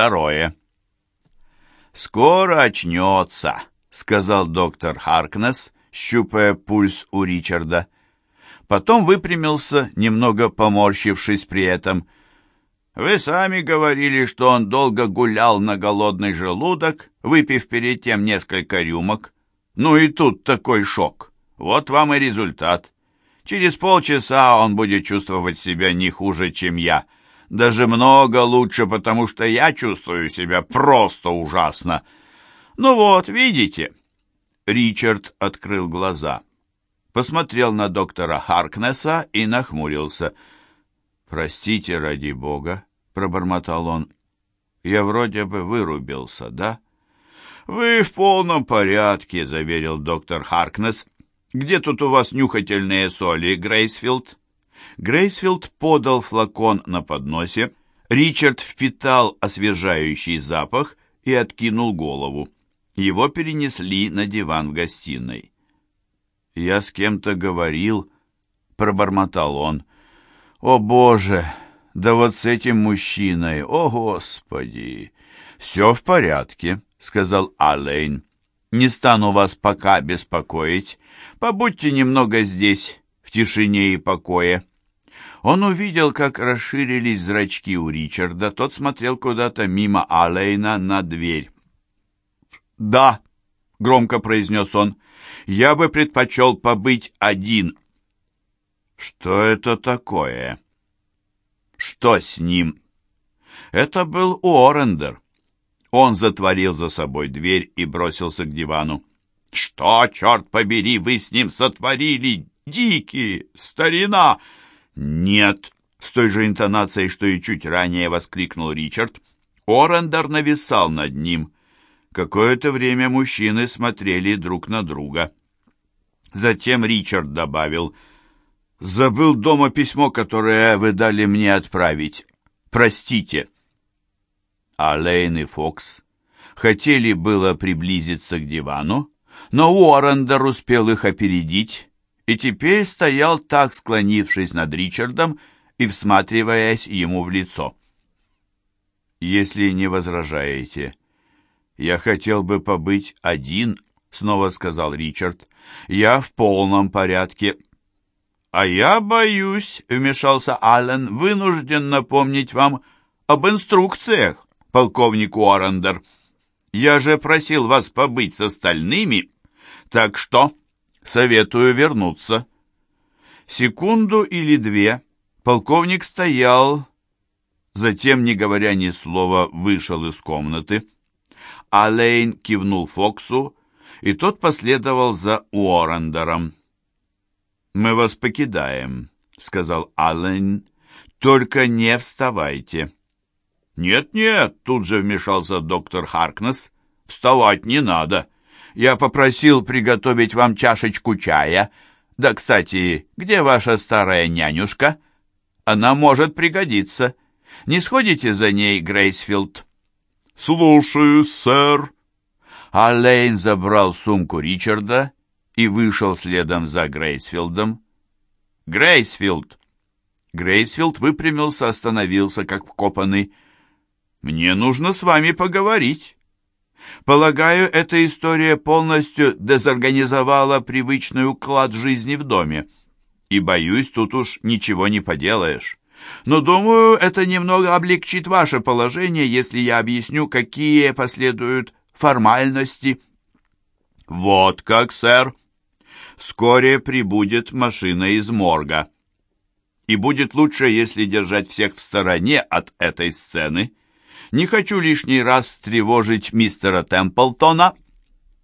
Второе. «Скоро очнется», — сказал доктор Харкнес, щупая пульс у Ричарда. Потом выпрямился, немного поморщившись при этом. «Вы сами говорили, что он долго гулял на голодный желудок, выпив перед тем несколько рюмок. Ну и тут такой шок. Вот вам и результат. Через полчаса он будет чувствовать себя не хуже, чем я. Даже много лучше, потому что я чувствую себя просто ужасно. Ну вот, видите?» Ричард открыл глаза посмотрел на доктора Харкнесса и нахмурился. «Простите, ради бога», — пробормотал он. «Я вроде бы вырубился, да?» «Вы в полном порядке», — заверил доктор Харкнесс. «Где тут у вас нюхательные соли, Грейсфилд?» Грейсфилд подал флакон на подносе. Ричард впитал освежающий запах и откинул голову. Его перенесли на диван в гостиной. «Я с кем-то говорил», — пробормотал он. «О, Боже! Да вот с этим мужчиной! О, Господи!» «Все в порядке», — сказал Алейн. «Не стану вас пока беспокоить. Побудьте немного здесь, в тишине и покое». Он увидел, как расширились зрачки у Ричарда. Тот смотрел куда-то мимо Алейна на дверь. «Да», — громко произнес он, — я бы предпочел побыть один. Что это такое? Что с ним? Это был Уоррендер. Он затворил за собой дверь и бросился к дивану. «Что, черт побери, вы с ним сотворили? Дикий! Старина!» «Нет!» — с той же интонацией, что и чуть ранее воскликнул Ричард. Орендер нависал над ним. Какое-то время мужчины смотрели друг на друга. Затем Ричард добавил, «Забыл дома письмо, которое вы дали мне отправить. Простите». А Лейн и Фокс хотели было приблизиться к дивану, но Уоррендер успел их опередить и теперь стоял так, склонившись над Ричардом и всматриваясь ему в лицо. «Если не возражаете, «Я хотел бы побыть один», — снова сказал Ричард. «Я в полном порядке». «А я боюсь», — вмешался Аллен, — «вынужден напомнить вам об инструкциях, полковник Уоррендер. Я же просил вас побыть с остальными, так что советую вернуться». Секунду или две полковник стоял, затем, не говоря ни слова, вышел из комнаты. Алейн кивнул Фоксу, и тот последовал за Уоррендером. «Мы вас покидаем», — сказал Аллен. «Только не вставайте». «Нет-нет», — тут же вмешался доктор Харкнес. «Вставать не надо. Я попросил приготовить вам чашечку чая. Да, кстати, где ваша старая нянюшка? Она может пригодиться. Не сходите за ней, Грейсфилд?» «Слушаюсь, сэр». Аллейн забрал сумку Ричарда и вышел следом за Грейсфилдом. «Грейсфилд!» Грейсфилд выпрямился, остановился, как вкопанный. «Мне нужно с вами поговорить. Полагаю, эта история полностью дезорганизовала привычный уклад жизни в доме. И, боюсь, тут уж ничего не поделаешь. Но, думаю, это немного облегчит ваше положение, если я объясню, какие последуют формальности. Вот как, сэр. Вскоре прибудет машина из морга. И будет лучше, если держать всех в стороне от этой сцены. Не хочу лишний раз тревожить мистера Темплтона,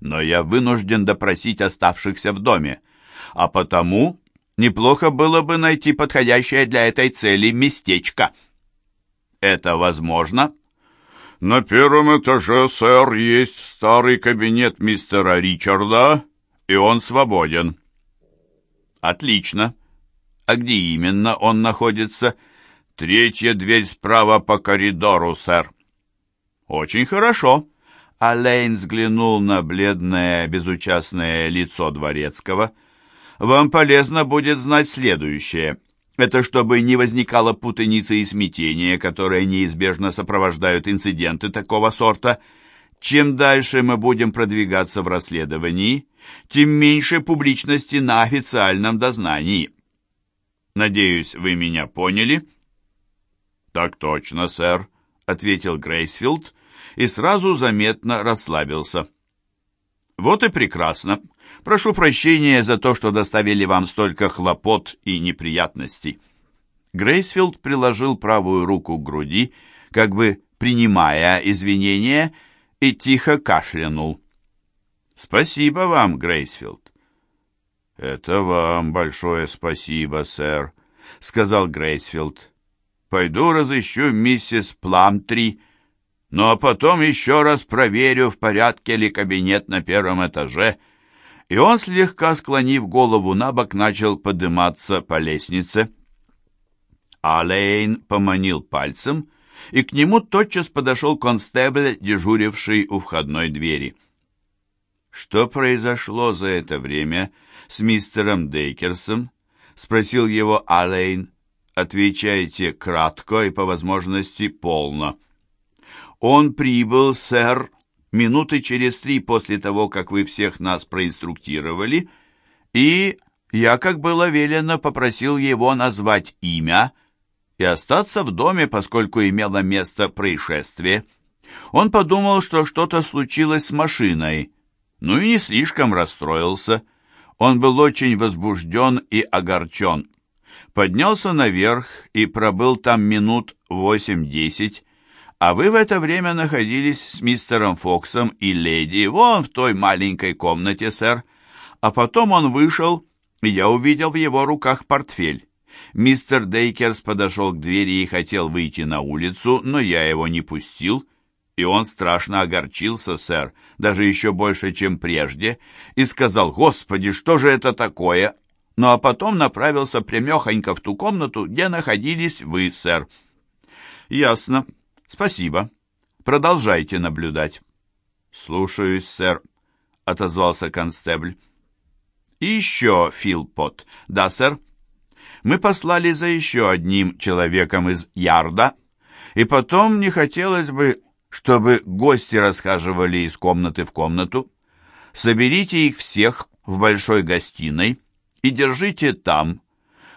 но я вынужден допросить оставшихся в доме, а потому неплохо было бы найти подходящее для этой цели местечко. Это возможно? На первом этаже, сэр, есть старый кабинет мистера Ричарда, и он свободен. Отлично. А где именно он находится? Третья дверь справа по коридору, сэр. Очень хорошо. Алейн взглянул на бледное, безучастное лицо дворецкого — вам полезно будет знать следующее. Это чтобы не возникало путаницы и смятения, которые неизбежно сопровождают инциденты такого сорта. Чем дальше мы будем продвигаться в расследовании, тем меньше публичности на официальном дознании. Надеюсь, вы меня поняли?» «Так точно, сэр», — ответил Грейсфилд и сразу заметно расслабился. «Вот и прекрасно. Прошу прощения за то, что доставили вам столько хлопот и неприятностей». Грейсфилд приложил правую руку к груди, как бы принимая извинения, и тихо кашлянул. «Спасибо вам, Грейсфилд». «Это вам большое спасибо, сэр», — сказал Грейсфилд. «Пойду разыщу миссис Пламтри, ну а потом еще раз проверю, в порядке ли кабинет на первом этаже». И он, слегка склонив голову на бок, начал подниматься по лестнице. Алейн поманил пальцем, и к нему тотчас подошел констебль, дежуривший у входной двери. «Что произошло за это время с мистером Дейкерсом?» — спросил его Алейн. «Отвечайте кратко и, по возможности, полно». «Он прибыл, сэр, минуты через три после того, как вы всех нас проинструктировали, и я, как было велено, попросил его назвать имя и остаться в доме, поскольку имело место происшествие. Он подумал, что что-то случилось с машиной, ну и не слишком расстроился. Он был очень возбужден и огорчен. Поднялся наверх и пробыл там минут восемь-десять, а вы в это время находились с мистером Фоксом и леди вон в той маленькой комнате, сэр. А потом он вышел, и я увидел в его руках портфель. Мистер Дейкерс подошел к двери и хотел выйти на улицу, но я его не пустил, и он страшно огорчился, сэр, даже еще больше, чем прежде, и сказал, «Господи, что же это такое?» Ну а потом направился прямехонько в ту комнату, где находились вы, сэр. «Ясно», «Спасибо. Продолжайте наблюдать». «Слушаюсь, сэр», — отозвался констебль. «И еще, Филпот». «Да, сэр. Мы послали за еще одним человеком из Ярда, и потом не хотелось бы, чтобы гости расхаживали из комнаты в комнату. Соберите их всех в большой гостиной и держите там,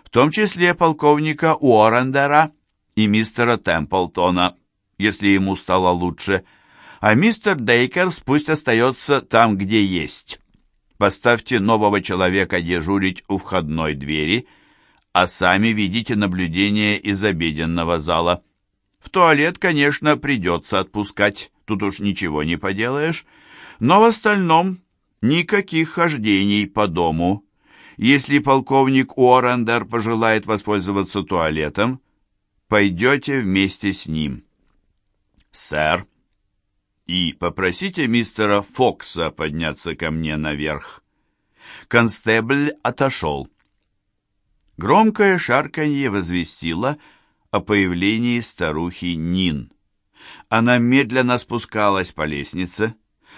в том числе полковника Уоррендера и мистера Темплтона если ему стало лучше, а мистер Дейкерс пусть остается там, где есть. Поставьте нового человека дежурить у входной двери, а сами ведите наблюдение из обеденного зала. В туалет, конечно, придется отпускать, тут уж ничего не поделаешь, но в остальном никаких хождений по дому. Если полковник Уоррендер пожелает воспользоваться туалетом, пойдете вместе с ним» сэр, и попросите мистера Фокса подняться ко мне наверх». Констебль отошел. Громкое шарканье возвестило о появлении старухи Нин. Она медленно спускалась по лестнице,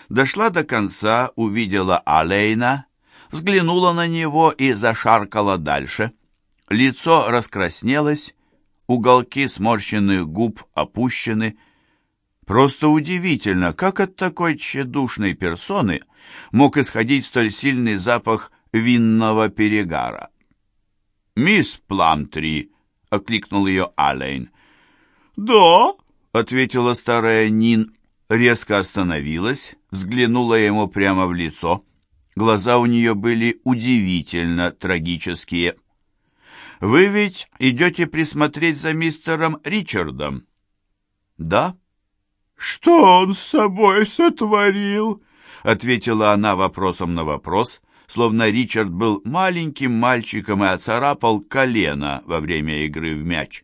дошла до конца, увидела Алейна, взглянула на него и зашаркала дальше. Лицо раскраснелось, уголки сморщенных губ опущены, Просто удивительно, как от такой тщедушной персоны мог исходить столь сильный запах винного перегара. «Мисс Пламтри!» — окликнул ее Алейн. «Да?» — ответила старая Нин, резко остановилась, взглянула ему прямо в лицо. Глаза у нее были удивительно трагические. «Вы ведь идете присмотреть за мистером Ричардом?» «Да», «Что он с собой сотворил?» — ответила она вопросом на вопрос, словно Ричард был маленьким мальчиком и оцарапал колено во время игры в мяч.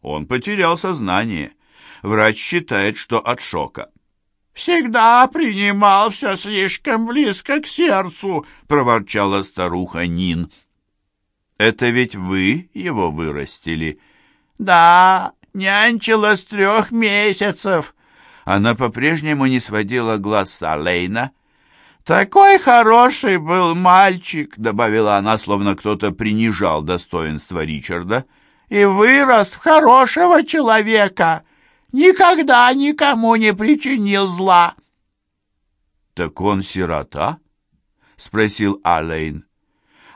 Он потерял сознание. Врач считает, что от шока. «Всегда принимал все слишком близко к сердцу», — проворчала старуха Нин. «Это ведь вы его вырастили?» «Да, нянчила с трех месяцев». Она по-прежнему не сводила глаз с Алейна. «Такой хороший был мальчик», — добавила она, словно кто-то принижал достоинство Ричарда, «и вырос в хорошего человека, никогда никому не причинил зла». «Так он сирота?» — спросил Алейн.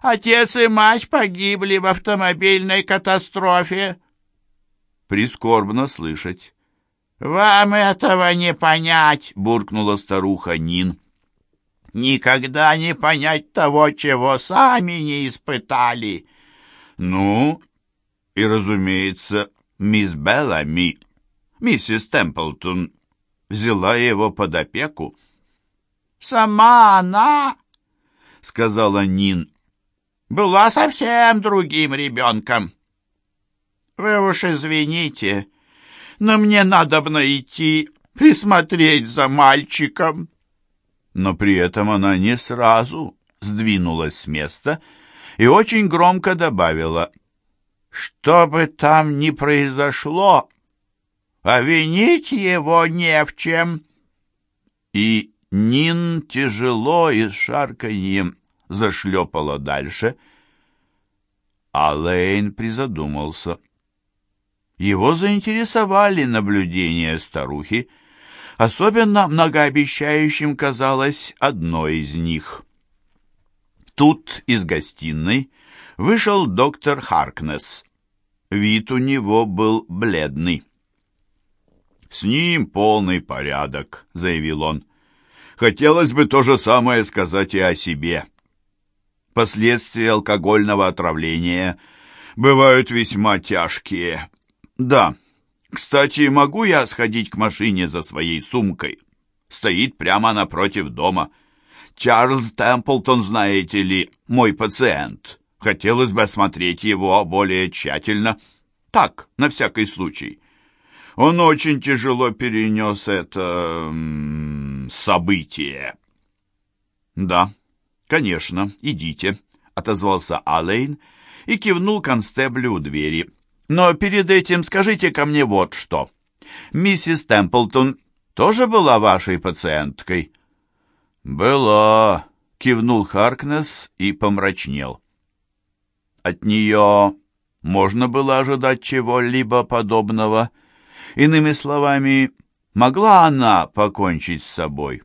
«Отец и мать погибли в автомобильной катастрофе». «Прискорбно слышать». «Вам этого не понять», — буркнула старуха Нин. «Никогда не понять того, чего сами не испытали». «Ну, и, разумеется, мисс Беллами, миссис Темплтон, взяла его под опеку». «Сама она, — сказала Нин, — была совсем другим ребенком. Вы уж извините, — но мне надобно идти присмотреть за мальчиком». Но при этом она не сразу сдвинулась с места и очень громко добавила, «Что бы там ни произошло, обвинить его не в чем». И Нин тяжело и с шарканьем зашлепала дальше, а Лейн призадумался — его заинтересовали наблюдения старухи, особенно многообещающим казалось одно из них. Тут из гостиной вышел доктор Харкнес. Вид у него был бледный. «С ним полный порядок», — заявил он. «Хотелось бы то же самое сказать и о себе. Последствия алкогольного отравления бывают весьма тяжкие, «Да. Кстати, могу я сходить к машине за своей сумкой? Стоит прямо напротив дома. Чарльз Темплтон, знаете ли, мой пациент. Хотелось бы осмотреть его более тщательно. Так, на всякий случай. Он очень тяжело перенес это... событие». «Да, конечно, идите», — отозвался Алейн и кивнул констеблю у двери. Но перед этим скажите ко мне вот что. Миссис Темплтон тоже была вашей пациенткой?» «Была», — кивнул Харкнес и помрачнел. От нее можно было ожидать чего-либо подобного. Иными словами, могла она покончить с собой?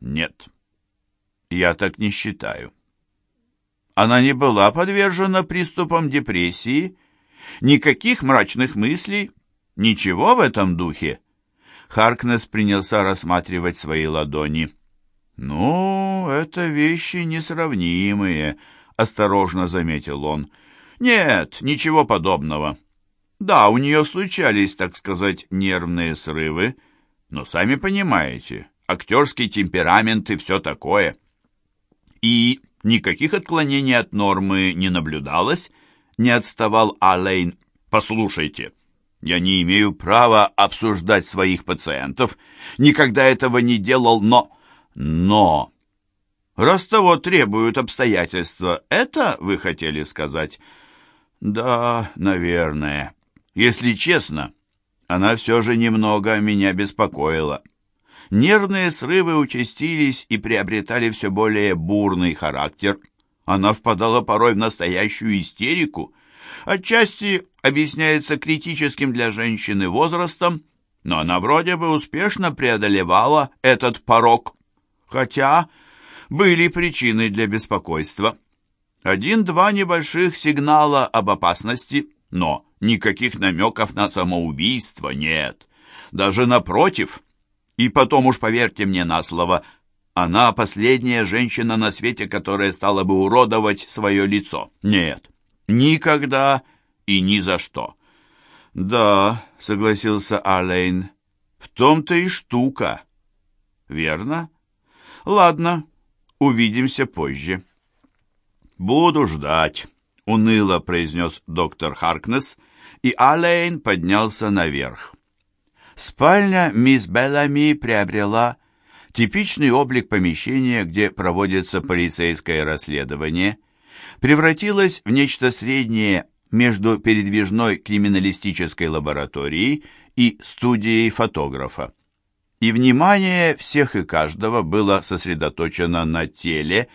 Нет, я так не считаю. Она не была подвержена приступам депрессии Никаких мрачных мыслей, ничего в этом духе. Харкнес принялся рассматривать свои ладони. «Ну, это вещи несравнимые», — осторожно заметил он. «Нет, ничего подобного. Да, у нее случались, так сказать, нервные срывы, но сами понимаете, актерский темперамент и все такое. И никаких отклонений от нормы не наблюдалось, не отставал Алейн. «Послушайте, я не имею права обсуждать своих пациентов. Никогда этого не делал, но... Но... Раз того требуют обстоятельства, это вы хотели сказать?» «Да, наверное. Если честно, она все же немного меня беспокоила». Нервные срывы участились и приобретали все более бурный характер – она впадала порой в настоящую истерику. Отчасти объясняется критическим для женщины возрастом, но она вроде бы успешно преодолевала этот порог. Хотя были причины для беспокойства. Один-два небольших сигнала об опасности, но никаких намеков на самоубийство нет. Даже напротив. И потом уж поверьте мне на слово – она последняя женщина на свете, которая стала бы уродовать свое лицо. Нет, никогда и ни за что. Да, согласился Алейн, в том-то и штука. Верно? Ладно, увидимся позже. Буду ждать, уныло произнес доктор Харкнес, и Алейн поднялся наверх. Спальня мисс Беллами приобрела Типичный облик помещения, где проводится полицейское расследование, превратилось в нечто среднее между передвижной криминалистической лабораторией и студией фотографа. и внимание всех и каждого было сосредоточено на теле,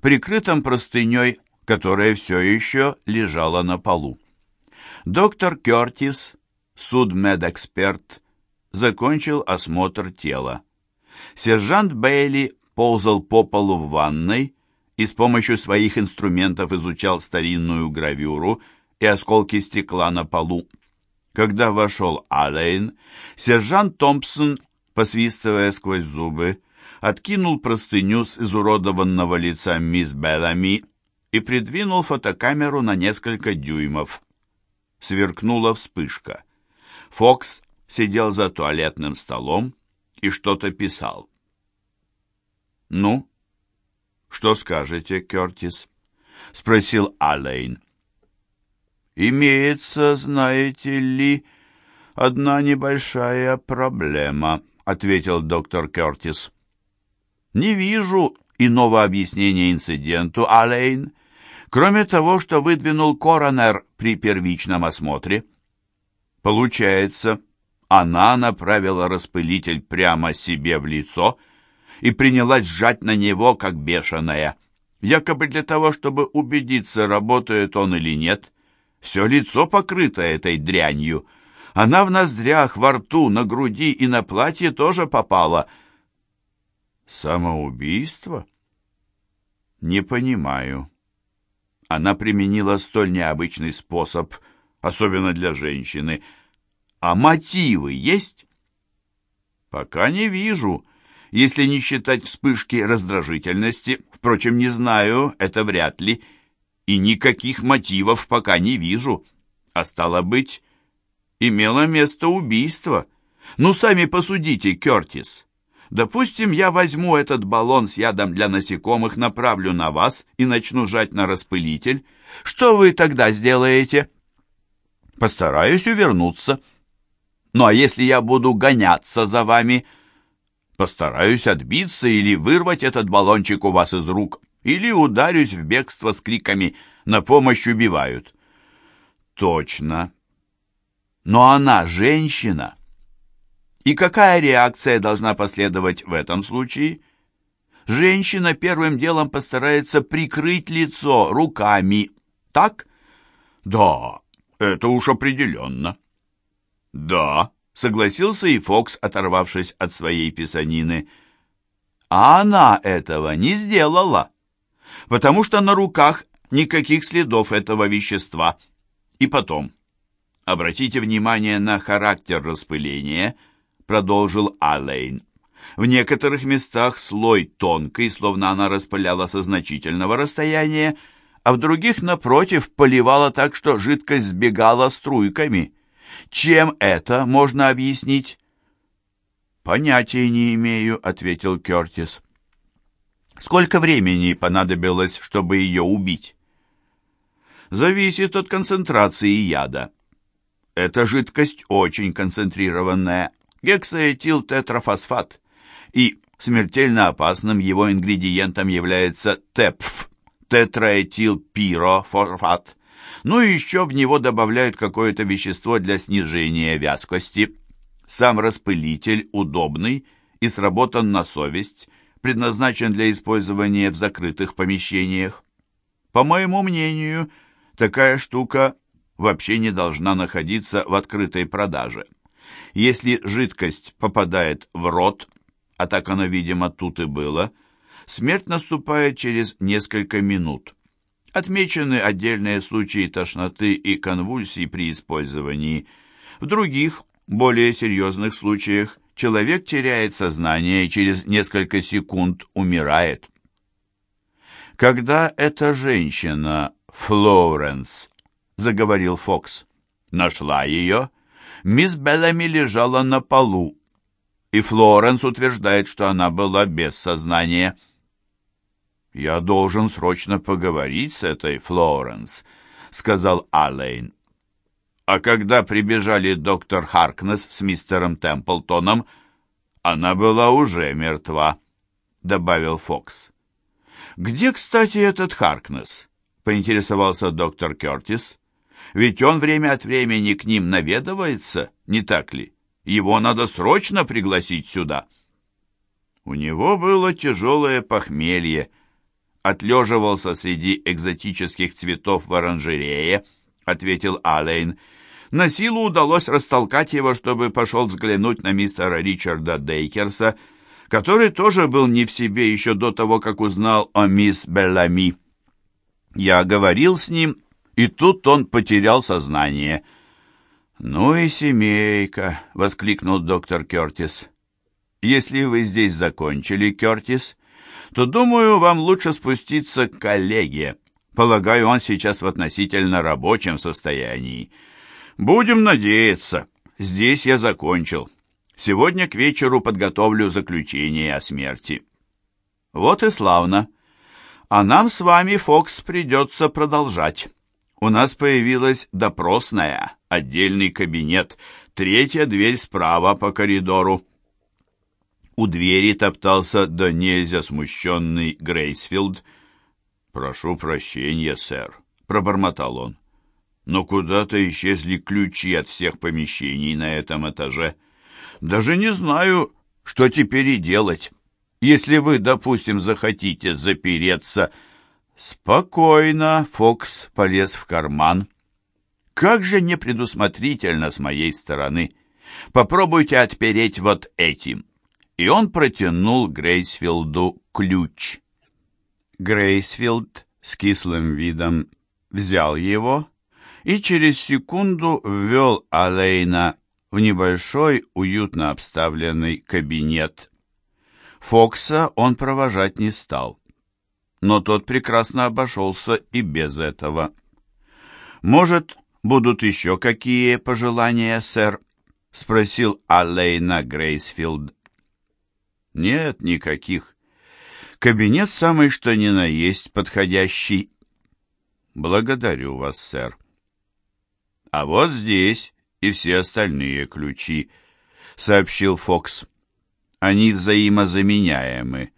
прикрытом простыней, которая все еще лежала на полу. Доктор Кертис, судмедэксперт, закончил осмотр тела. Сержант Бейли ползал по полу в ванной и с помощью своих инструментов изучал старинную гравюру и осколки стекла на полу. Когда вошел Алейн, сержант Томпсон посвистывая сквозь зубы, откинул простыню с изуродованного лица мисс Беллами и придвинул фотокамеру на несколько дюймов. Сверкнула вспышка. Фокс сидел за туалетным столом и что-то писал. «Ну, что скажете, Кертис?» — спросил Алейн. «Имеется, знаете ли, одна небольшая проблема», ответил доктор Кертис. «Не вижу иного объяснения инциденту, Алейн, кроме того, что выдвинул коронер при первичном осмотре. Получается, она направила распылитель прямо себе в лицо и принялась сжать на него, как бешеная, якобы для того, чтобы убедиться, работает он или нет. Все лицо покрыто этой дрянью». Она в ноздрях, во рту, на груди и на платье тоже попала. Самоубийство? Не понимаю. Она применила столь необычный способ, особенно для женщины. А мотивы есть? Пока не вижу, если не считать вспышки раздражительности. Впрочем, не знаю, это вряд ли. И никаких мотивов пока не вижу. А стало быть, имело место убийство. Ну, сами посудите, Кертис. Допустим, я возьму этот баллон с ядом для насекомых, направлю на вас и начну жать на распылитель. Что вы тогда сделаете? Постараюсь увернуться. Ну, а если я буду гоняться за вами? Постараюсь отбиться или вырвать этот баллончик у вас из рук, или ударюсь в бегство с криками «На помощь убивают». Точно. Но она женщина. И какая реакция должна последовать в этом случае? Женщина первым делом постарается прикрыть лицо руками. Так? Да, это уж определенно. Да, согласился и Фокс, оторвавшись от своей писанины. А она этого не сделала, потому что на руках никаких следов этого вещества. И потом, Обратите внимание на характер распыления, продолжил Аллейн. В некоторых местах слой тонкий, словно она распыляла со значительного расстояния, а в других, напротив, поливала так, что жидкость сбегала струйками. Чем это можно объяснить? «Понятия не имею», — ответил Кертис. «Сколько времени понадобилось, чтобы ее убить?» «Зависит от концентрации яда. Эта жидкость очень концентрированная, гексаэтилтетрафосфат, и смертельно опасным его ингредиентом является ТЭПФ, тетраэтилпирофосфат. Ну и еще в него добавляют какое-то вещество для снижения вязкости. Сам распылитель удобный и сработан на совесть, предназначен для использования в закрытых помещениях. По моему мнению, такая штука вообще не должна находиться в открытой продаже. Если жидкость попадает в рот, а так оно, видимо, тут и было, смерть наступает через несколько минут. Отмечены отдельные случаи тошноты и конвульсий при использовании. В других, более серьезных случаях, человек теряет сознание и через несколько секунд умирает. Когда эта женщина, Флоренс, — заговорил Фокс. «Нашла ее. Мисс Беллами лежала на полу, и Флоренс утверждает, что она была без сознания». «Я должен срочно поговорить с этой Флоренс», — сказал Аллейн. А когда прибежали доктор Харкнес с мистером Темплтоном, она была уже мертва, — добавил Фокс. «Где, кстати, этот Харкнес?» — поинтересовался доктор Кертис. Ведь он время от времени к ним наведывается, не так ли? Его надо срочно пригласить сюда». У него было тяжелое похмелье. Отлеживался среди экзотических цветов в оранжерее, ответил Алейн. На силу удалось растолкать его, чтобы пошел взглянуть на мистера Ричарда Дейкерса, который тоже был не в себе еще до того, как узнал о мисс Беллами. Я говорил с ним, и тут он потерял сознание. «Ну и семейка!» — воскликнул доктор Кертис. «Если вы здесь закончили, Кертис, то, думаю, вам лучше спуститься к коллеге. Полагаю, он сейчас в относительно рабочем состоянии. Будем надеяться. Здесь я закончил. Сегодня к вечеру подготовлю заключение о смерти». «Вот и славно. А нам с вами, Фокс, придется продолжать». У нас появилась допросная, отдельный кабинет, третья дверь справа по коридору. У двери топтался до нельзя смущенный Грейсфилд. «Прошу прощения, сэр», — пробормотал он. «Но куда-то исчезли ключи от всех помещений на этом этаже. Даже не знаю, что теперь и делать. Если вы, допустим, захотите запереться...» «Спокойно», — Фокс полез в карман. «Как же непредусмотрительно с моей стороны! Попробуйте отпереть вот этим!» И он протянул Грейсфилду ключ. Грейсфилд с кислым видом взял его и через секунду ввел Алейна в небольшой, уютно обставленный кабинет. Фокса он провожать не стал но тот прекрасно обошелся и без этого. «Может, будут еще какие пожелания, сэр?» — спросил Аллейна Грейсфилд. «Нет, никаких. Кабинет самый что ни на есть подходящий». «Благодарю вас, сэр». «А вот здесь и все остальные ключи», — сообщил Фокс. «Они взаимозаменяемы.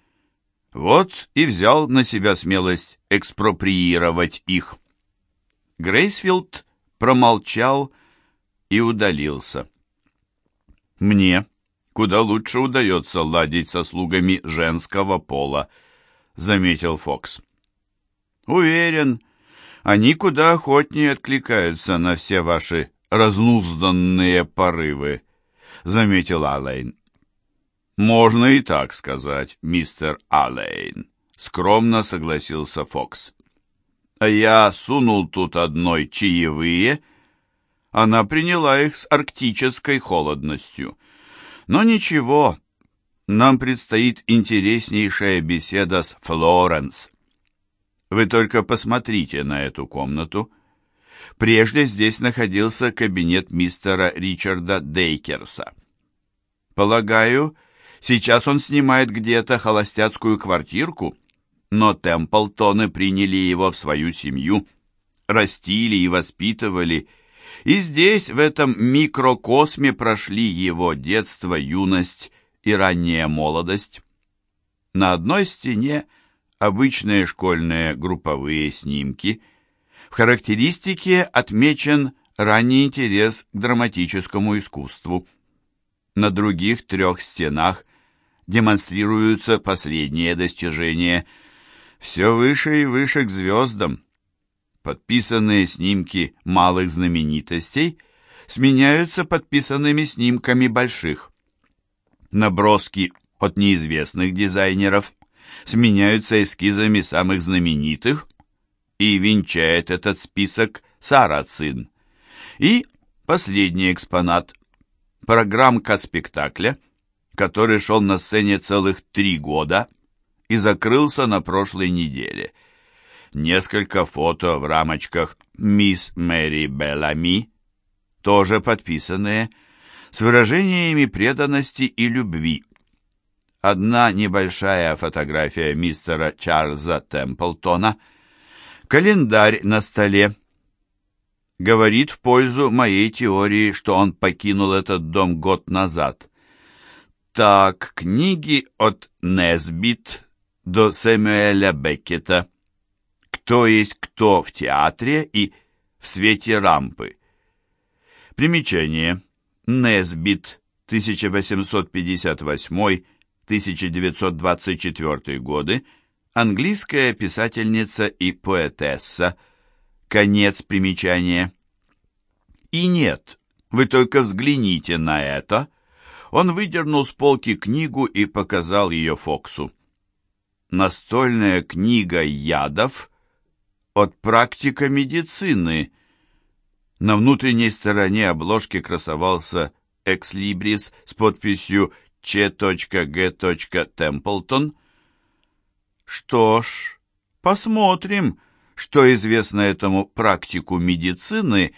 Вот и взял на себя смелость экспроприировать их. Грейсфилд промолчал и удалился. «Мне куда лучше удается ладить со слугами женского пола», — заметил Фокс. «Уверен, они куда охотнее откликаются на все ваши разнузданные порывы», — заметил Алейн. «Можно и так сказать, мистер Аллейн», — скромно согласился Фокс. «А я сунул тут одной чаевые. Она приняла их с арктической холодностью. Но ничего, нам предстоит интереснейшая беседа с Флоренс. Вы только посмотрите на эту комнату. Прежде здесь находился кабинет мистера Ричарда Дейкерса. Полагаю, Сейчас он снимает где-то холостяцкую квартирку, но Темплтоны приняли его в свою семью, растили и воспитывали, и здесь, в этом микрокосме, прошли его детство, юность и ранняя молодость. На одной стене обычные школьные групповые снимки. В характеристике отмечен ранний интерес к драматическому искусству. На других трех стенах демонстрируются последние достижения. Все выше и выше к звездам. Подписанные снимки малых знаменитостей сменяются подписанными снимками больших. Наброски от неизвестных дизайнеров сменяются эскизами самых знаменитых, и венчает этот список Сарацин. И последний экспонат – программка спектакля – который шел на сцене целых три года и закрылся на прошлой неделе. Несколько фото в рамочках «Мисс Мэри Беллами», тоже подписанные, с выражениями преданности и любви. Одна небольшая фотография мистера Чарльза Темплтона, календарь на столе, говорит в пользу моей теории, что он покинул этот дом год назад. Так, книги от Несбит до Сэмюэля Беккета. Кто есть кто в театре и в свете рампы. Примечание. Несбит, 1858 1920-1924 годы, английская писательница и поэтесса. Конец примечания. И нет, вы только взгляните на это. Он выдернул с полки книгу и показал ее Фоксу. Настольная книга ядов от практика медицины. На внутренней стороне обложки красовался экслибрис с подписью Ч.Г. Темплтон. Что ж, посмотрим, что известно этому практику медицины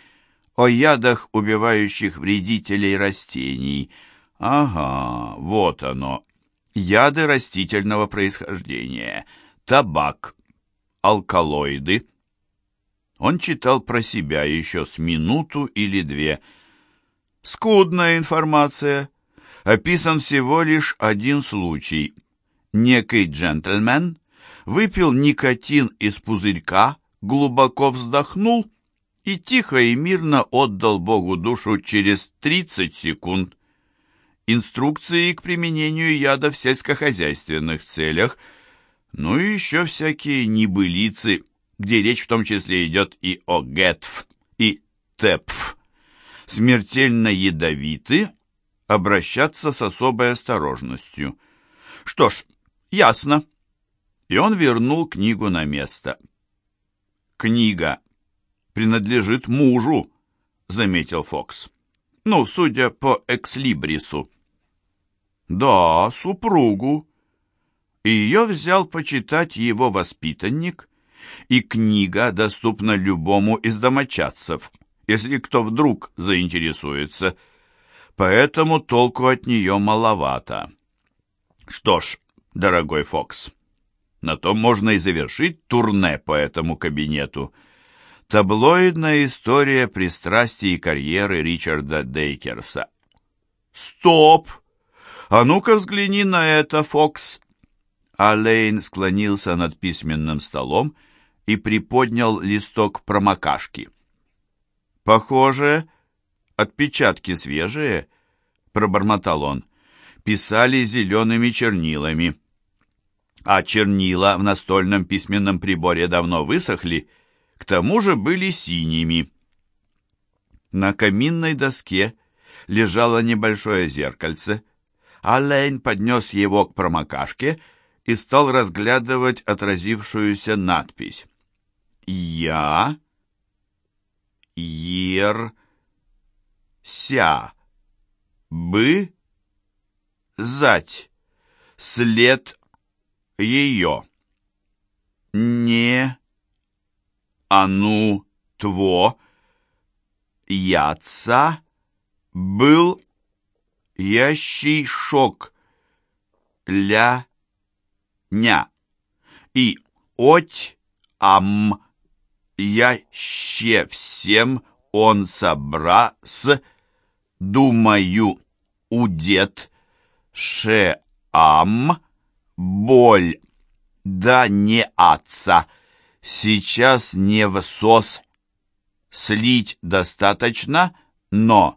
о ядах, убивающих вредителей растений. Ага, вот оно. Яды растительного происхождения. Табак. Алкалоиды. Он читал про себя еще с минуту или две. Скудная информация. Описан всего лишь один случай. Некий джентльмен выпил никотин из пузырька, глубоко вздохнул и тихо и мирно отдал Богу душу через 30 секунд. Инструкции к применению яда в сельскохозяйственных целях, ну и еще всякие небылицы, где речь в том числе идет и о ГЭТФ, и ТЭПФ. Смертельно ядовиты, обращаться с особой осторожностью. Что ж, ясно и он вернул книгу на место. «Книга принадлежит мужу», — заметил Фокс. «Ну, судя по экслибрису». «Да, супругу». И ее взял почитать его воспитанник, и книга доступна любому из домочадцев, если кто вдруг заинтересуется, поэтому толку от нее маловато. Что ж, дорогой Фокс, на том можно и завершить турне по этому кабинету. Таблоидная история пристрастий и карьеры Ричарда Дейкерса. «Стоп! А ну-ка взгляни на это, Фокс!» Алейн склонился над письменным столом и приподнял листок промокашки. «Похоже, отпечатки свежие», — пробормотал он. «Писали зелеными чернилами» а чернила в настольном письменном приборе давно высохли, к тому же были синими. На каминной доске лежало небольшое зеркальце, а Лейн поднес его к промокашке и стал разглядывать отразившуюся надпись. «Я... Ер... Ся... Бы... Зать... След ее. Не ану тво яца был ящий шок ля ня и оть ам яще всем он собра с думаю удет ше ам боль. Да не отца. Сейчас не в. Слить достаточно, но...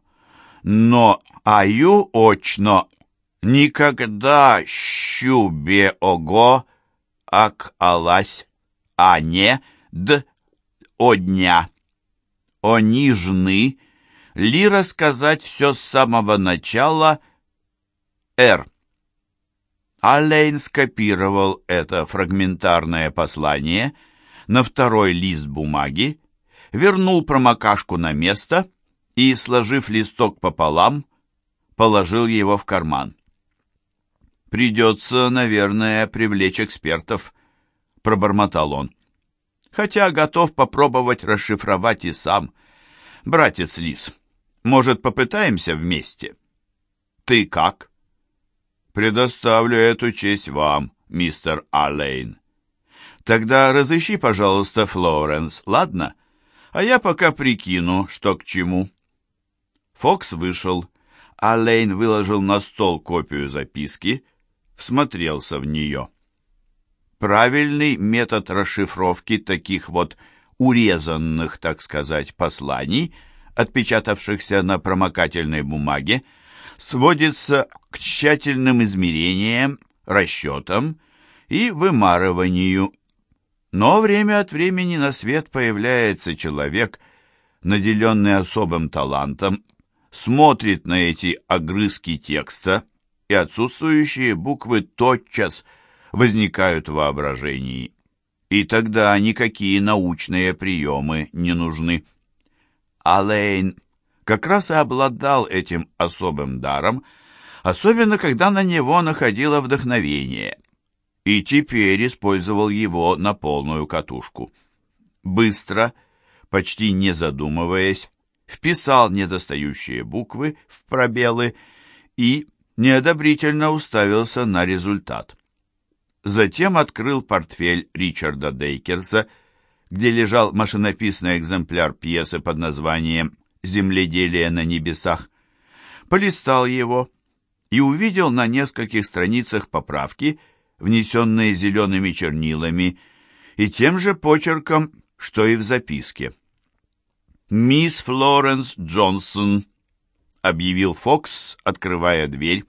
Но аю очно. Никогда щубе ого ак алась, а не д о дня. О нижны ли рассказать все с самого начала Р. Аллейн скопировал это фрагментарное послание на второй лист бумаги, вернул промокашку на место и, сложив листок пополам, положил его в карман. «Придется, наверное, привлечь экспертов», — пробормотал он. «Хотя готов попробовать расшифровать и сам. Братец Лис, может, попытаемся вместе?» «Ты как?» «Предоставлю эту честь вам, мистер Аллейн». «Тогда разыщи, пожалуйста, Флоренс, ладно? А я пока прикину, что к чему». Фокс вышел. Аллейн выложил на стол копию записки, всмотрелся в нее. Правильный метод расшифровки таких вот урезанных, так сказать, посланий, отпечатавшихся на промокательной бумаге, сводится к тщательным измерениям, расчетам и вымарыванию. Но время от времени на свет появляется человек, наделенный особым талантом, смотрит на эти огрызки текста, и отсутствующие буквы тотчас возникают в воображении. И тогда никакие научные приемы не нужны. Алейн как раз и обладал этим особым даром, особенно когда на него находило вдохновение, и теперь использовал его на полную катушку. Быстро, почти не задумываясь, вписал недостающие буквы в пробелы и неодобрительно уставился на результат. Затем открыл портфель Ричарда Дейкерса, где лежал машинописный экземпляр пьесы под названием «Земледелие на небесах», полистал его и увидел на нескольких страницах поправки, внесенные зелеными чернилами, и тем же почерком, что и в записке. «Мисс Флоренс Джонсон», — объявил Фокс, открывая дверь,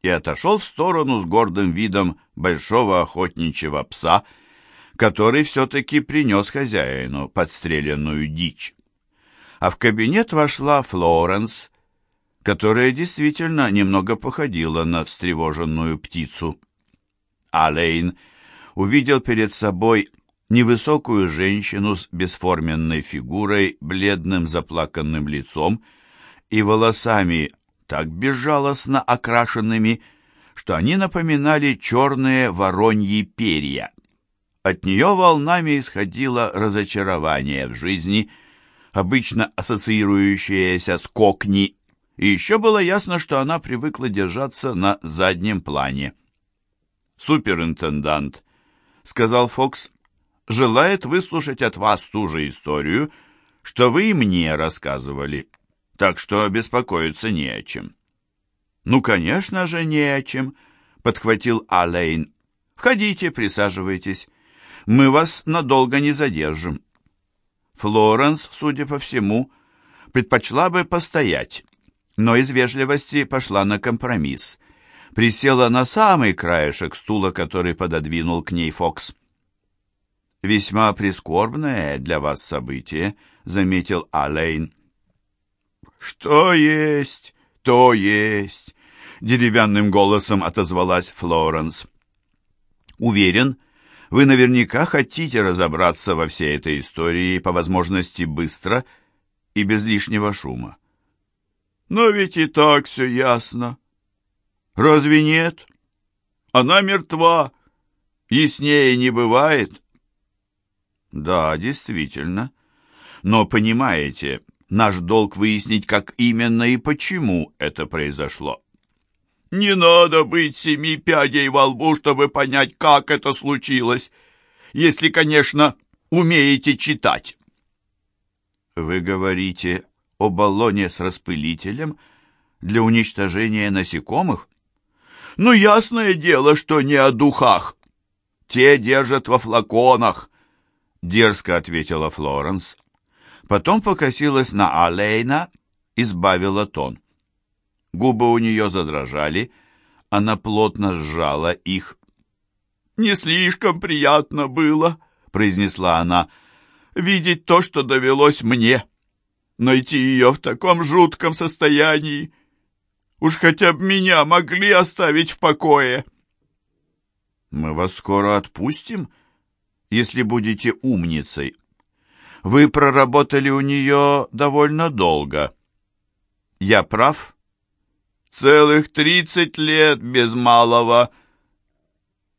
и отошел в сторону с гордым видом большого охотничьего пса, который все-таки принес хозяину подстреленную дичь. А в кабинет вошла Флоренс, которая действительно немного походила на встревоженную птицу. Алейн увидел перед собой невысокую женщину с бесформенной фигурой, бледным заплаканным лицом и волосами так безжалостно окрашенными, что они напоминали черные вороньи перья. От нее волнами исходило разочарование в жизни, обычно ассоциирующееся с кокни и еще было ясно, что она привыкла держаться на заднем плане. «Суперинтендант», — сказал Фокс, — «желает выслушать от вас ту же историю, что вы и мне рассказывали, так что беспокоиться не о чем». «Ну, конечно же, не о чем», — подхватил Алейн. «Входите, присаживайтесь. Мы вас надолго не задержим». Флоренс, судя по всему, предпочла бы постоять, но из вежливости пошла на компромисс. Присела на самый краешек стула, который пододвинул к ней Фокс. «Весьма прискорбное для вас событие», — заметил Алейн. «Что есть, то есть», — деревянным голосом отозвалась Флоренс. «Уверен, вы наверняка хотите разобраться во всей этой истории по возможности быстро и без лишнего шума. Но ведь и так все ясно. Разве нет? Она мертва. Яснее не бывает. Да, действительно. Но, понимаете, наш долг выяснить, как именно и почему это произошло. Не надо быть семи пядей во лбу, чтобы понять, как это случилось, если, конечно, умеете читать. Вы говорите о баллоне с распылителем для уничтожения насекомых? Ну, ясное дело, что не о духах. Те держат во флаконах, — дерзко ответила Флоренс. Потом покосилась на Алейна и сбавила тон. Губы у нее задрожали, она плотно сжала их. «Не слишком приятно было», — произнесла она, — «видеть то, что довелось мне» найти ее в таком жутком состоянии. Уж хотя бы меня могли оставить в покое. Мы вас скоро отпустим, если будете умницей. Вы проработали у нее довольно долго. Я прав? Целых тридцать лет без малого.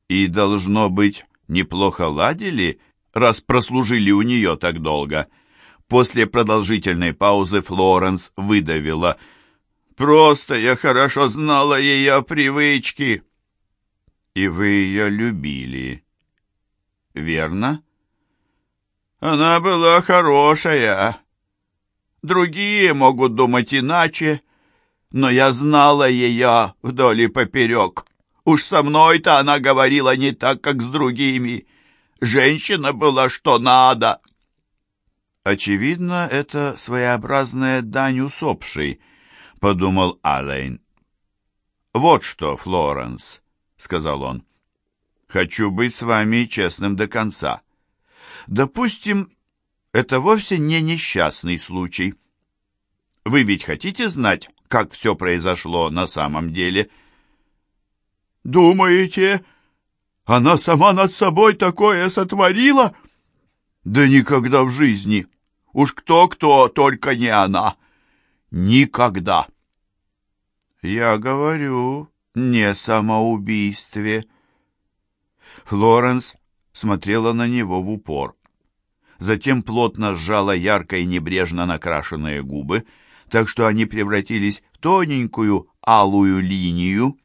И, должно быть, неплохо ладили, раз прослужили у нее так долго — После продолжительной паузы Флоренс выдавила. «Просто я хорошо знала ее привычки». «И вы ее любили, верно?» «Она была хорошая. Другие могут думать иначе, но я знала ее вдоль и поперек. Уж со мной-то она говорила не так, как с другими. Женщина была что надо». «Очевидно, это своеобразная дань усопшей», — подумал Алейн. «Вот что, Флоренс», — сказал он, — «хочу быть с вами честным до конца. Допустим, это вовсе не несчастный случай. Вы ведь хотите знать, как все произошло на самом деле?» «Думаете, она сама над собой такое сотворила?» «Да никогда в жизни! Уж кто-кто, только не она! Никогда!» «Я говорю, не самоубийстве». Флоренс смотрела на него в упор. Затем плотно сжала ярко и небрежно накрашенные губы, так что они превратились в тоненькую алую линию.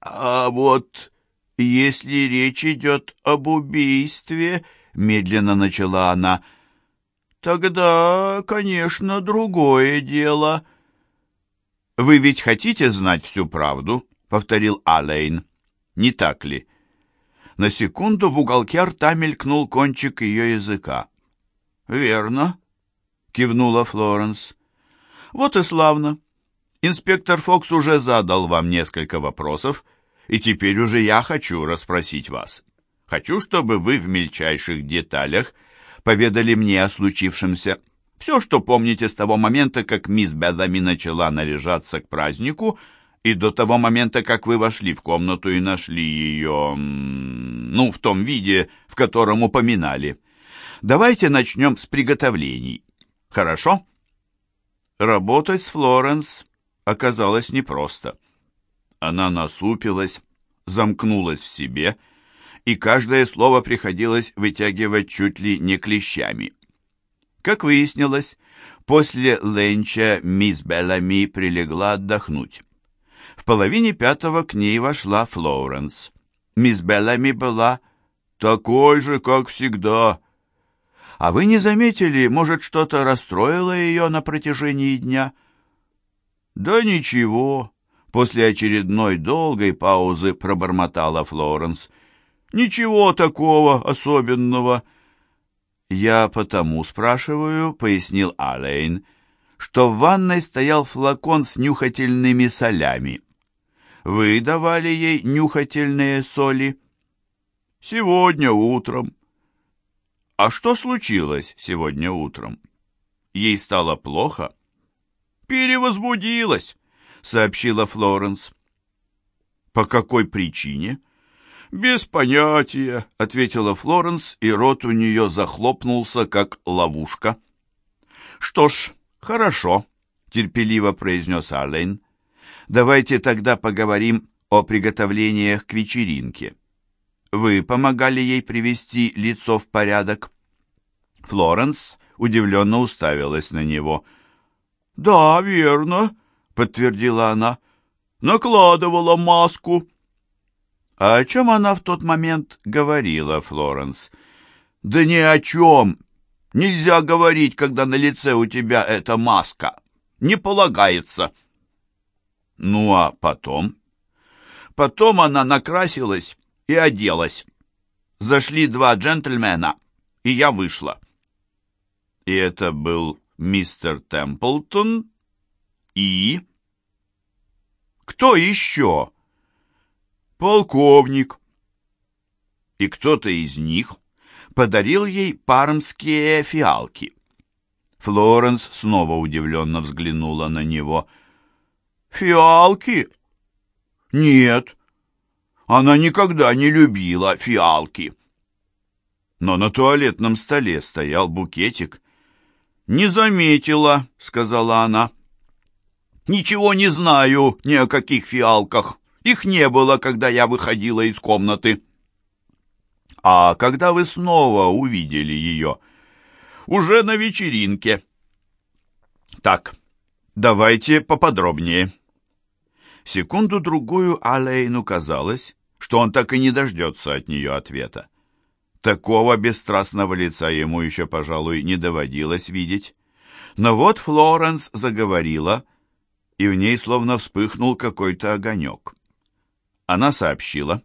«А вот если речь идет об убийстве», — медленно начала она, — «тогда, конечно, другое дело». «Вы ведь хотите знать всю правду?» — повторил Алейн. «Не так ли?» На секунду в уголке рта мелькнул кончик ее языка. «Верно», — кивнула Флоренс. «Вот и славно. Инспектор Фокс уже задал вам несколько вопросов, и теперь уже я хочу расспросить вас. Хочу, чтобы вы в мельчайших деталях поведали мне о случившемся. Все, что помните с того момента, как мисс Беллами начала наряжаться к празднику, и до того момента, как вы вошли в комнату и нашли ее, ну, в том виде, в котором упоминали. Давайте начнем с приготовлений. Хорошо? Работать с Флоренс оказалось непросто. Она насупилась, замкнулась в себе, и каждое слово приходилось вытягивать чуть ли не клещами. Как выяснилось, после ленча мисс Беллами прилегла отдохнуть. В половине пятого к ней вошла Флоренс. Мисс Беллами была такой же, как всегда. А вы не заметили, может, что-то расстроило ее на протяжении дня? Да ничего. После очередной долгой паузы пробормотала Флоренс. Ничего такого особенного. «Я потому спрашиваю», — пояснил Алейн, «что в ванной стоял флакон с нюхательными солями. Вы давали ей нюхательные соли?» «Сегодня утром». «А что случилось сегодня утром? Ей стало плохо?» «Перевозбудилась», — сообщила Флоренс. «По какой причине?» «Без понятия», — ответила Флоренс, и рот у нее захлопнулся, как ловушка. «Что ж, хорошо», — терпеливо произнес Аллен. «Давайте тогда поговорим о приготовлениях к вечеринке. Вы помогали ей привести лицо в порядок?» Флоренс удивленно уставилась на него. «Да, верно», — подтвердила она. «Накладывала маску». «А о чем она в тот момент говорила, Флоренс?» «Да ни о чем! Нельзя говорить, когда на лице у тебя эта маска. Не полагается». «Ну а потом?» «Потом она накрасилась и оделась. Зашли два джентльмена, и я вышла». «И это был мистер Темплтон и...» «Кто еще?» полковник. И кто-то из них подарил ей пармские фиалки. Флоренс снова удивленно взглянула на него. «Фиалки? Нет, она никогда не любила фиалки». Но на туалетном столе стоял букетик. «Не заметила», — сказала она. «Ничего не знаю ни о каких фиалках». Их не было, когда я выходила из комнаты. А когда вы снова увидели ее? Уже на вечеринке. Так, давайте поподробнее. Секунду-другую Алейну казалось, что он так и не дождется от нее ответа. Такого бесстрастного лица ему еще, пожалуй, не доводилось видеть. Но вот Флоренс заговорила, и в ней словно вспыхнул какой-то огонек. Она сообщила,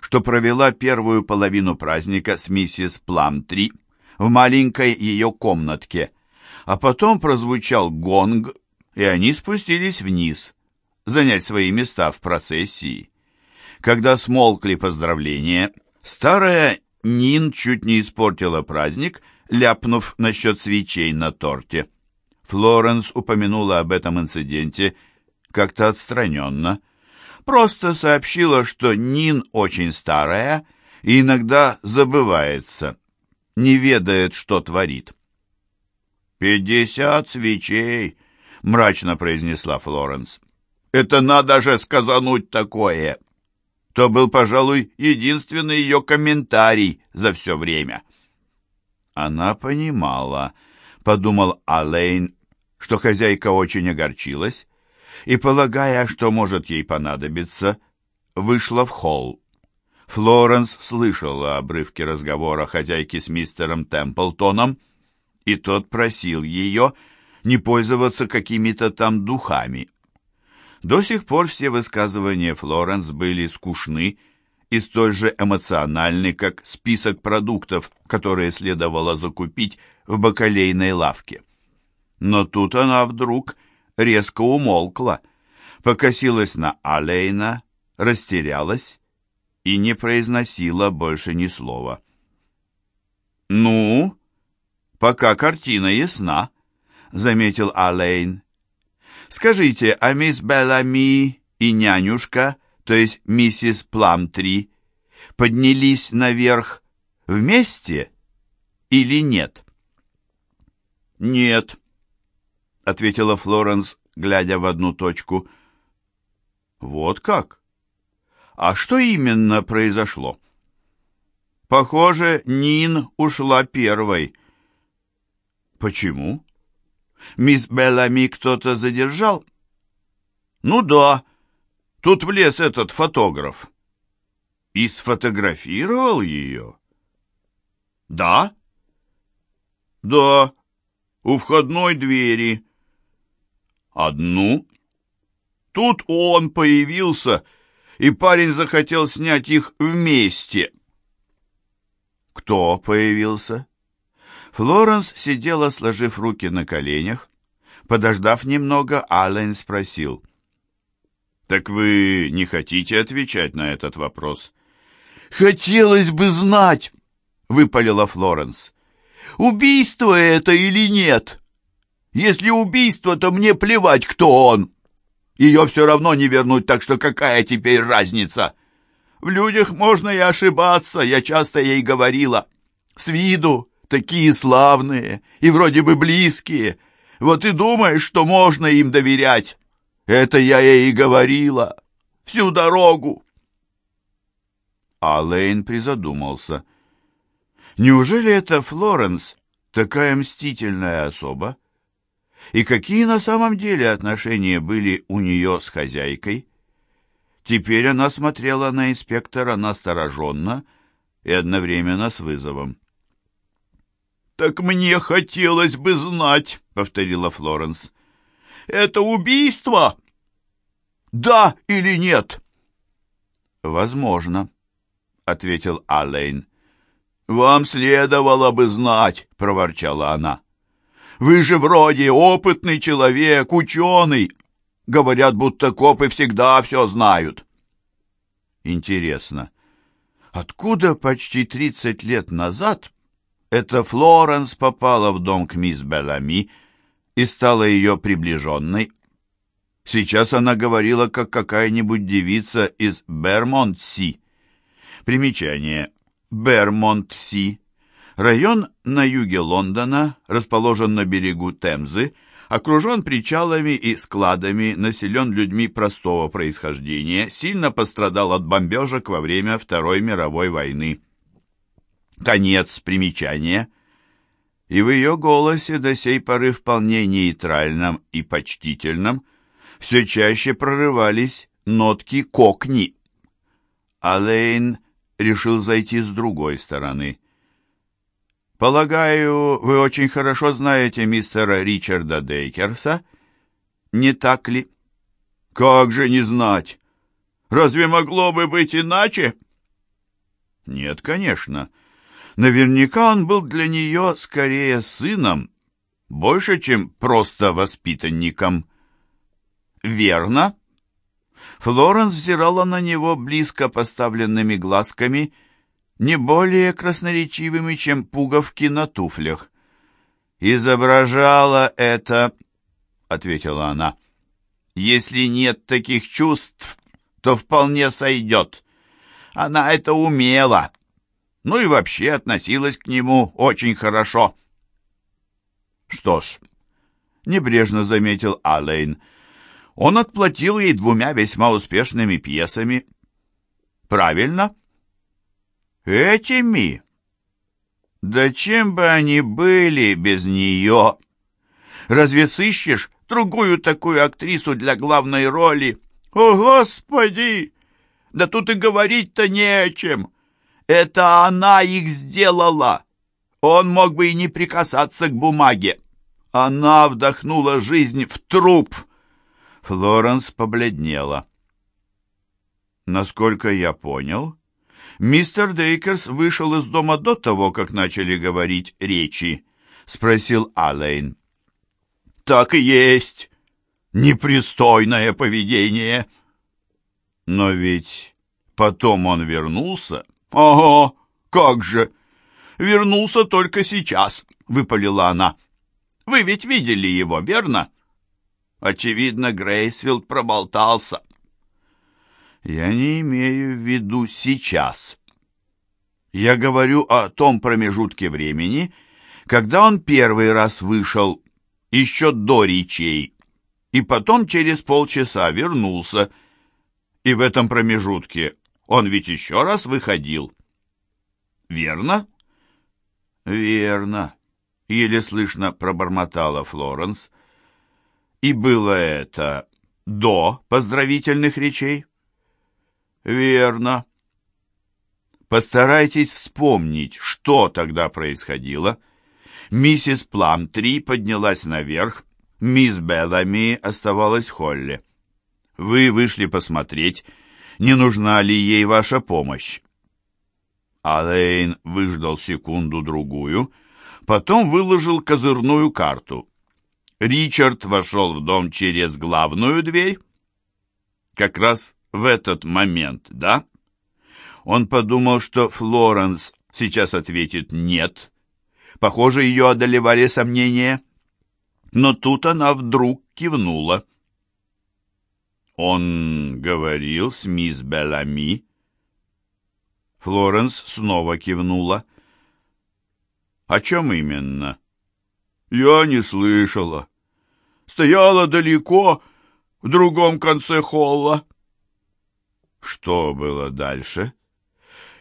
что провела первую половину праздника с миссис Пламтри в маленькой ее комнатке, а потом прозвучал гонг, и они спустились вниз, занять свои места в процессии. Когда смолкли поздравления, старая Нин чуть не испортила праздник, ляпнув насчет свечей на торте. Флоренс упомянула об этом инциденте как-то отстраненно, просто сообщила, что Нин очень старая и иногда забывается, не ведает, что творит. «Пятьдесят свечей!» — мрачно произнесла Флоренс. «Это надо же сказануть такое!» То был, пожалуй, единственный ее комментарий за все время. Она понимала, — подумал Алейн, — что хозяйка очень огорчилась, и, полагая, что может ей понадобиться, вышла в холл. Флоренс слышала обрывки разговора хозяйки с мистером Темплтоном, и тот просил ее не пользоваться какими-то там духами. До сих пор все высказывания Флоренс были скучны и столь же эмоциональны, как список продуктов, которые следовало закупить в бакалейной лавке. Но тут она вдруг резко умолкла, покосилась на Алейна, растерялась и не произносила больше ни слова. «Ну, пока картина ясна», — заметил Алейн. «Скажите, а мисс Беллами и нянюшка, то есть миссис Пламтри, поднялись наверх вместе или нет?» «Нет», — ответила Флоренс, глядя в одну точку. «Вот как? А что именно произошло?» «Похоже, Нин ушла первой». «Почему?» «Мисс Беллами кто-то задержал?» «Ну да, тут влез этот фотограф». «И сфотографировал ее?» «Да?» «Да, у входной двери». «Одну?» Тут он появился, и парень захотел снять их вместе. Кто появился? Флоренс сидела, сложив руки на коленях. Подождав немного, Аллен спросил. «Так вы не хотите отвечать на этот вопрос?» «Хотелось бы знать!» — выпалила Флоренс. «Убийство это или нет? Если убийство, то мне плевать, кто он!» Ее все равно не вернуть, так что какая теперь разница? В людях можно и ошибаться, я часто ей говорила. С виду такие славные и вроде бы близкие. Вот и думаешь, что можно им доверять. Это я ей и говорила. Всю дорогу. А Лейн призадумался. Неужели это Флоренс такая мстительная особа? и какие на самом деле отношения были у нее с хозяйкой. Теперь она смотрела на инспектора настороженно и одновременно с вызовом. «Так мне хотелось бы знать», — повторила Флоренс. «Это убийство? Да или нет?» «Возможно», — ответил Аллейн. «Вам следовало бы знать», — проворчала она. Вы же вроде опытный человек, ученый. Говорят, будто копы всегда все знают. Интересно, откуда почти тридцать лет назад эта Флоренс попала в дом к мисс Белами и стала ее приближенной? Сейчас она говорила, как какая-нибудь девица из Бермонт-Си. Примечание. Бермонт-Си Район на юге Лондона, расположен на берегу Темзы, окружен причалами и складами, населен людьми простого происхождения, сильно пострадал от бомбежек во время Второй мировой войны. Конец примечания. И в ее голосе до сей поры вполне нейтральном и почтительном все чаще прорывались нотки кокни. Алейн решил зайти с другой стороны – «Полагаю, вы очень хорошо знаете мистера Ричарда Дейкерса, не так ли?» «Как же не знать? Разве могло бы быть иначе?» «Нет, конечно. Наверняка он был для нее скорее сыном, больше, чем просто воспитанником». «Верно. Флоренс взирала на него близко поставленными глазками, не более красноречивыми, чем пуговки на туфлях. «Изображала это», — ответила она. «Если нет таких чувств, то вполне сойдет. Она это умела. Ну и вообще относилась к нему очень хорошо». «Что ж», — небрежно заметил Алейн, — он отплатил ей двумя весьма успешными пьесами. Правильно? Этими? Да чем бы они были без нее? Разве сыщешь другую такую актрису для главной роли? О, Господи! Да тут и говорить-то не о чем. Это она их сделала. Он мог бы и не прикасаться к бумаге. Она вдохнула жизнь в труп. Флоренс побледнела. Насколько я понял, мистер Дейкерс вышел из дома до того, как начали говорить речи, спросил Алейн. Так и есть. Непристойное поведение. Но ведь потом он вернулся. Ага, как же. Вернулся только сейчас, выпалила она. Вы ведь видели его, верно? Очевидно, Грейсфилд проболтался. Я не имею в виду сейчас. Я говорю о том промежутке времени, когда он первый раз вышел, еще до речей, и потом через полчаса вернулся, и в этом промежутке он ведь еще раз выходил. Верно? Верно, еле слышно пробормотала Флоренс. И было это до поздравительных речей? Верно. Постарайтесь вспомнить, что тогда происходило. Миссис Пламтри поднялась наверх, мисс Беллами оставалась в холле. Вы вышли посмотреть, не нужна ли ей ваша помощь. Алейн выждал секунду-другую, потом выложил козырную карту. Ричард вошел в дом через главную дверь. Как раз в этот момент, да? Он подумал, что Флоренс сейчас ответит «нет». Похоже, ее одолевали сомнения. Но тут она вдруг кивнула. Он говорил с мисс Белами. Флоренс снова кивнула. «О чем именно?» «Я не слышала стояла далеко, в другом конце холла. Что было дальше?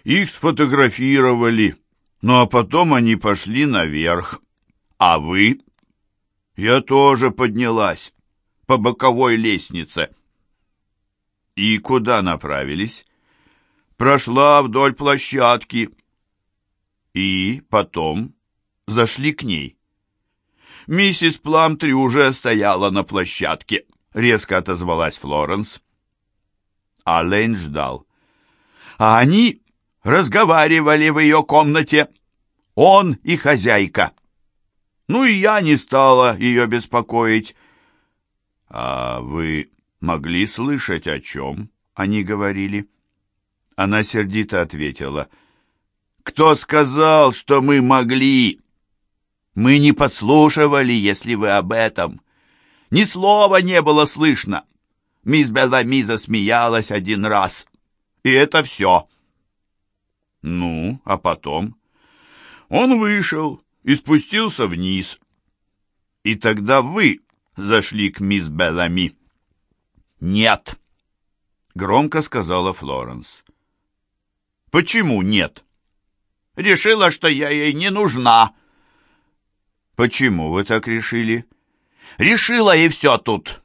Их сфотографировали, ну а потом они пошли наверх. А вы? Я тоже поднялась по боковой лестнице. И куда направились? Прошла вдоль площадки. И потом зашли к ней. Миссис Пламтри уже стояла на площадке. Резко отозвалась Флоренс. А Лейн ждал. А они разговаривали в ее комнате. Он и хозяйка. Ну и я не стала ее беспокоить. А вы могли слышать, о чем они говорили? Она сердито ответила. «Кто сказал, что мы могли?» Мы не подслушивали, если вы об этом. Ни слова не было слышно. Мисс Белами засмеялась один раз. И это все. Ну, а потом? Он вышел и спустился вниз. И тогда вы зашли к мисс Белами. Нет, громко сказала Флоренс. Почему нет? Решила, что я ей не нужна. «Почему вы так решили?» «Решила, и все тут!»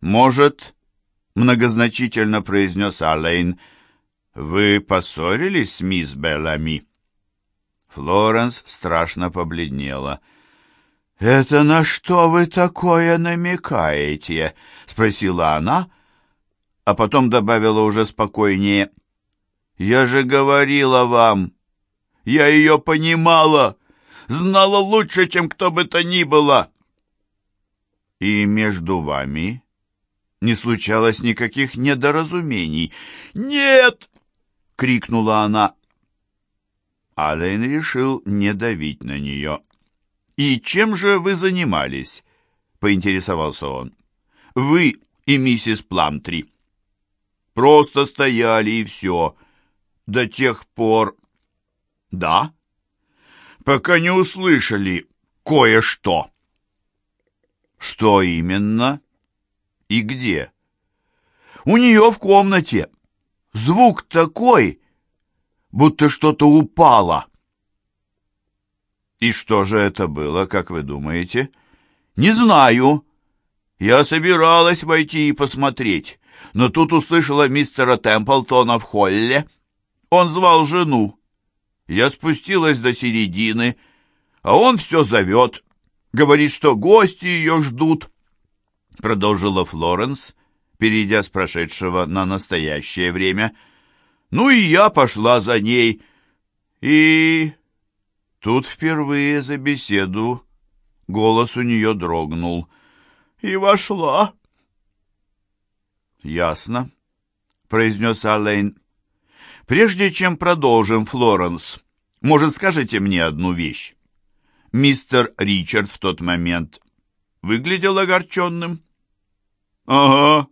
«Может, — многозначительно произнес Алейн, — вы поссорились с мисс Беллами?» Флоренс страшно побледнела. «Это на что вы такое намекаете?» — спросила она, а потом добавила уже спокойнее. «Я же говорила вам, я ее понимала!» знала лучше, чем кто бы то ни было. И между вами не случалось никаких недоразумений. «Нет!» — крикнула она. Аллен решил не давить на нее. «И чем же вы занимались?» — поинтересовался он. «Вы и миссис Пламтри». «Просто стояли и все. До тех пор...» «Да?» «Пока не услышали кое-что». «Что именно? И где?» «У нее в комнате. Звук такой, будто что-то упало». «И что же это было, как вы думаете?» «Не знаю. Я собиралась войти и посмотреть, но тут услышала мистера Темплтона в холле. Он звал жену. Я спустилась до середины, а он все зовет. Говорит, что гости ее ждут. Продолжила Флоренс, перейдя с прошедшего на настоящее время. Ну и я пошла за ней. И Тут впервые за беседу голос у нее дрогнул. «И вошла». «Ясно», — произнес Аллейн. «Прежде чем продолжим, Флоренс, может, скажете мне одну вещь? Мистер Ричард в тот момент выглядел огорченным?» «Ага,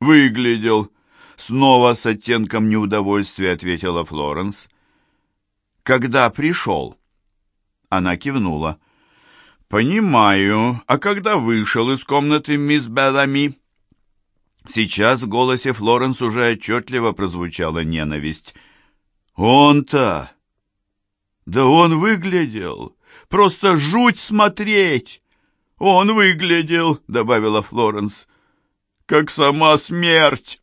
выглядел», — снова с оттенком неудовольствия ответила Флоренс. «Когда пришел?» Она кивнула. «Понимаю. А когда вышел из комнаты мисс Беллами?» Сейчас в голосе Флоренс уже отчетливо прозвучала ненависть. «Он-то! Да он выглядел! Просто жуть смотреть! Он выглядел, — добавила Флоренс, — как сама смерть!»